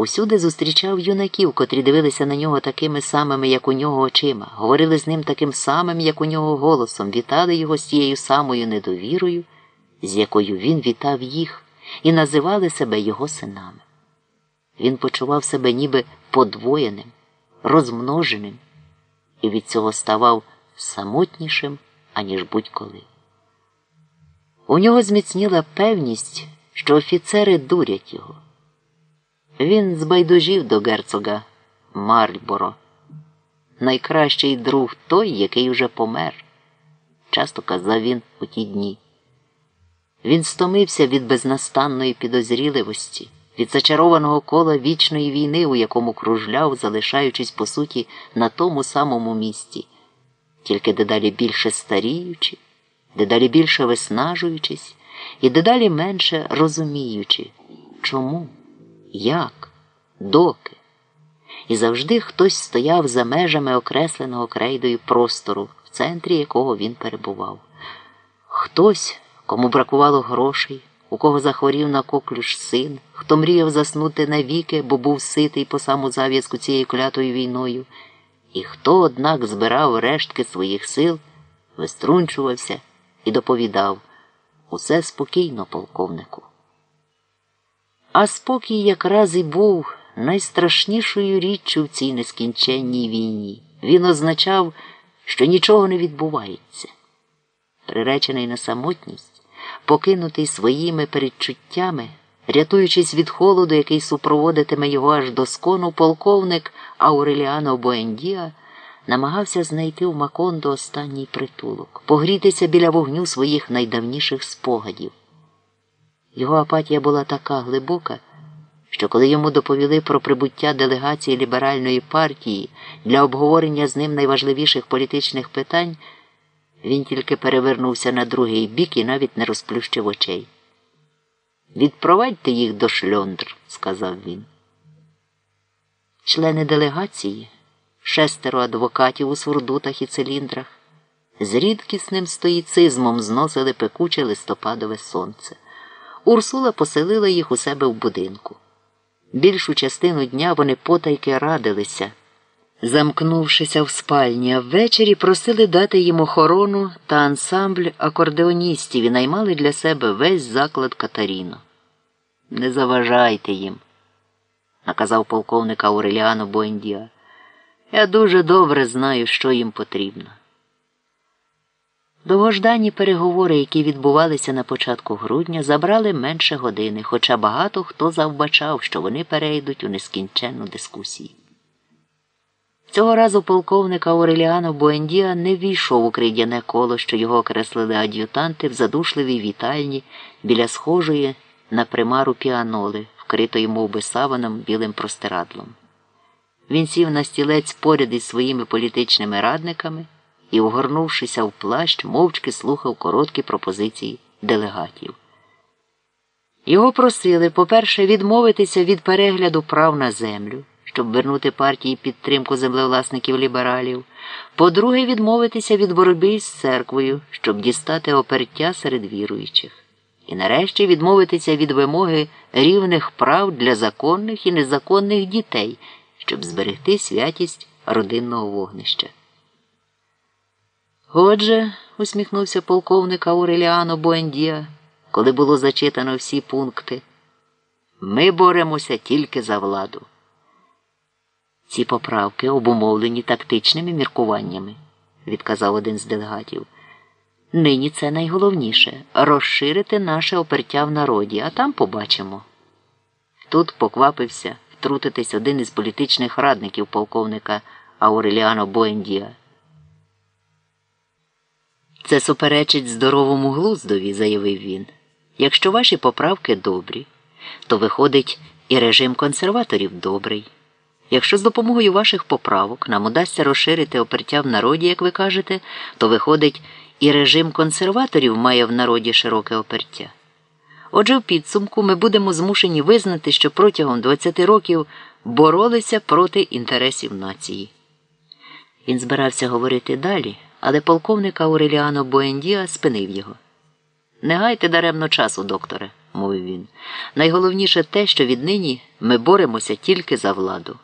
Усюди зустрічав юнаків, котрі дивилися на нього такими самими, як у нього очима, говорили з ним таким самим, як у нього голосом, вітали його з тією самою недовірою, з якою він вітав їх, і називали себе його синами. Він почував себе ніби подвоєним, розмноженим, і від цього ставав самотнішим, аніж будь-коли. У нього зміцніла певність, що офіцери дурять його. Він збайдужів до герцога Марльборо. Найкращий друг той, який уже помер, часто казав він у ті дні. Він стомився від безнастанної підозріливості, від зачарованого кола вічної війни, у якому кружляв, залишаючись по суті на тому самому місці, тільки дедалі більше старіючи, дедалі більше виснажуючись і дедалі менше розуміючи, чому як, доки. І завжди хтось стояв за межами окресленого крейдою простору, в центрі якого він перебував. Хтось, кому бракувало грошей, у кого захворів на коклюш син, хто мріяв заснути навіки, бо був ситий по саму зав'язку цією клятою війною, і хто, однак, збирав рештки своїх сил, виструнчувався і доповідав усе спокійно, полковнику. А спокій якраз і був найстрашнішою річчю в цій нескінченній війні. Він означав, що нічого не відбувається. Приречений на самотність, покинутий своїми передчуттями, рятуючись від холоду, який супроводитиме його аж до скону, полковник Ауреліано Боендіа намагався знайти в Макондо останній притулок, погрітися біля вогню своїх найдавніших спогадів. Його апатія була така глибока, що коли йому доповіли про прибуття делегації ліберальної партії для обговорення з ним найважливіших політичних питань, він тільки перевернувся на другий бік і навіть не розплющив очей. Відпровадьте їх до шльондр, сказав він. Члени делегації, шестеро адвокатів у сурдутах і циліндрах, з рідкісним стоїцизмом зносили пекуче листопадове сонце. Урсула поселила їх у себе в будинку. Більшу частину дня вони потайки радилися, замкнувшися в спальні, а ввечері просили дати їм охорону та ансамбль акордеоністів і наймали для себе весь заклад Катаріно. Не заважайте їм, наказав полковник Ауреліано Буендіа. Я дуже добре знаю, що їм потрібно. Довгождані переговори, які відбувалися на початку грудня, забрали менше години, хоча багато хто завбачав, що вони перейдуть у нескінченну дискусію. Цього разу полковник Ауреліано Буендіа не війшов у кридяне коло, що його окреслили ад'ютанти в задушливій вітальні біля схожої на примару піаноли, вкритої мов би, саваном білим простирадлом. Він сів на стілець поряд із своїми політичними радниками і, огорнувшися в плащ, мовчки слухав короткі пропозиції делегатів. Його просили, по-перше, відмовитися від перегляду прав на землю, щоб вернути партії підтримку землевласників лібералів, по-друге, відмовитися від боротьби з церквою, щоб дістати опертя серед віруючих, і нарешті відмовитися від вимоги рівних прав для законних і незаконних дітей, щоб зберегти святість родинного вогнища. Отже, усміхнувся полковник Ауреліано Буендія, коли було зачитано всі пункти. Ми боремося тільки за владу. Ці поправки обумовлені тактичними міркуваннями, відказав один з делегатів. Нині це найголовніше розширити наше опертя в народі, а там побачимо. Тут поквапився втрутитись один із політичних радників полковника Ауреліано Буендія. Це суперечить здоровому глуздові, заявив він. Якщо ваші поправки добрі, то виходить і режим консерваторів добрий. Якщо з допомогою ваших поправок нам удасться розширити опертя в народі, як ви кажете, то виходить, і режим консерваторів має в народі широке опертя. Отже, в підсумку ми будемо змушені визнати, що протягом 20 років боролися проти інтересів нації. Він збирався говорити далі але полковник Ауреліано Буендіа спинив його. Не гайте даремно часу, докторе. мовив він. Найголовніше те, що віднині ми боремося тільки за владу.